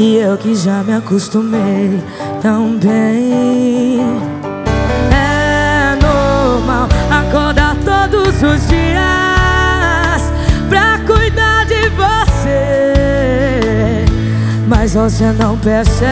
E eu que já me acostumei tão bem. É normal acordar todos os dias Pra cuidar de você Mas você não percebe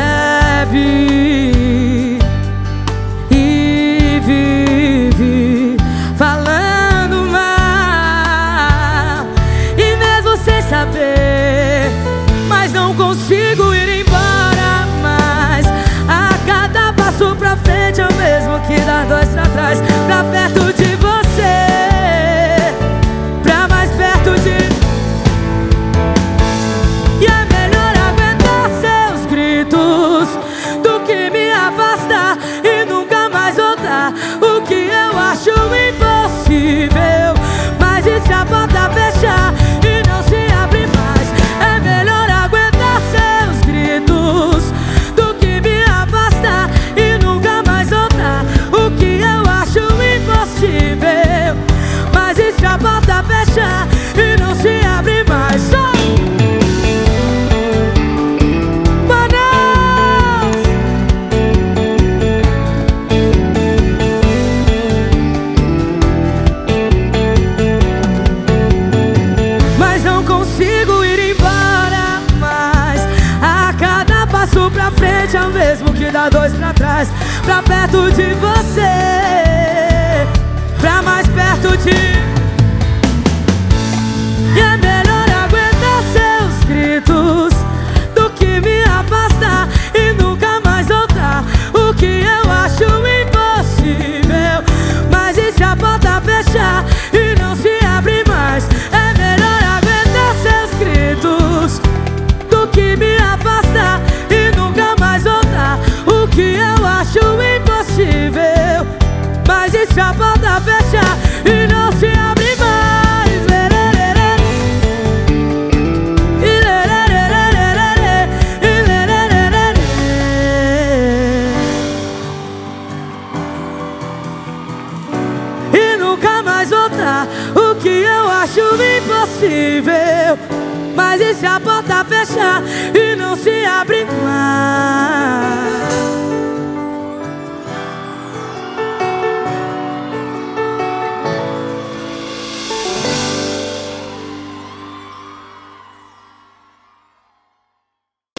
te. Frente é o mesmo que dá dois pra trás. Pra perto de você a porta fecha e não se abre mais. E nunca mais voltar, o que eu acho impossível. Mas e se a porta fechar e não se abre mais?